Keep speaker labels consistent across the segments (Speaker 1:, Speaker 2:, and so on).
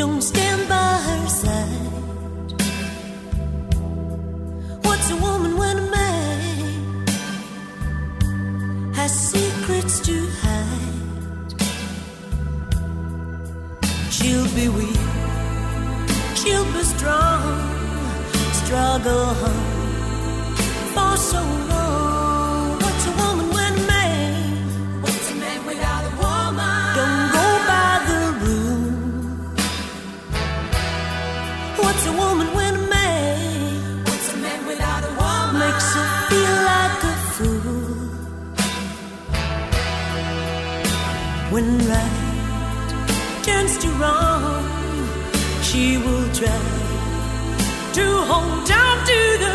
Speaker 1: don't stand by her side. What's a woman when a man
Speaker 2: has secrets to hide? She'll be
Speaker 1: weak, she'll be strong, struggle hard. When right turns to wrong, she will try to hold on to the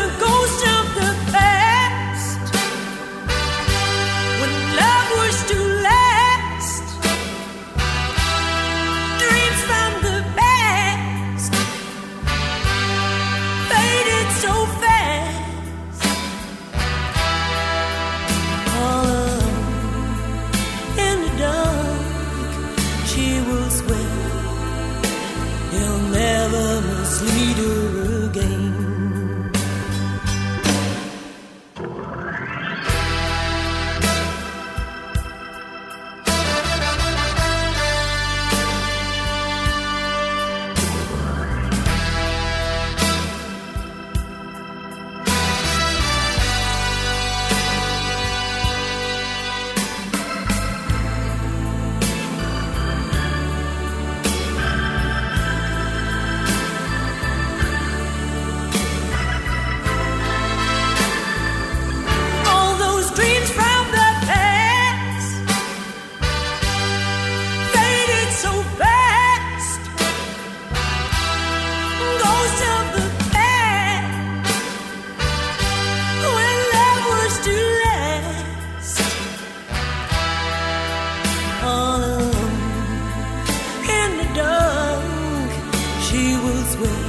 Speaker 1: she will swear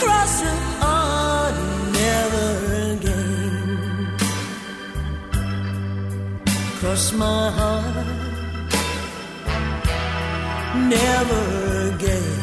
Speaker 1: cross her heart never again. Cross my heart never again.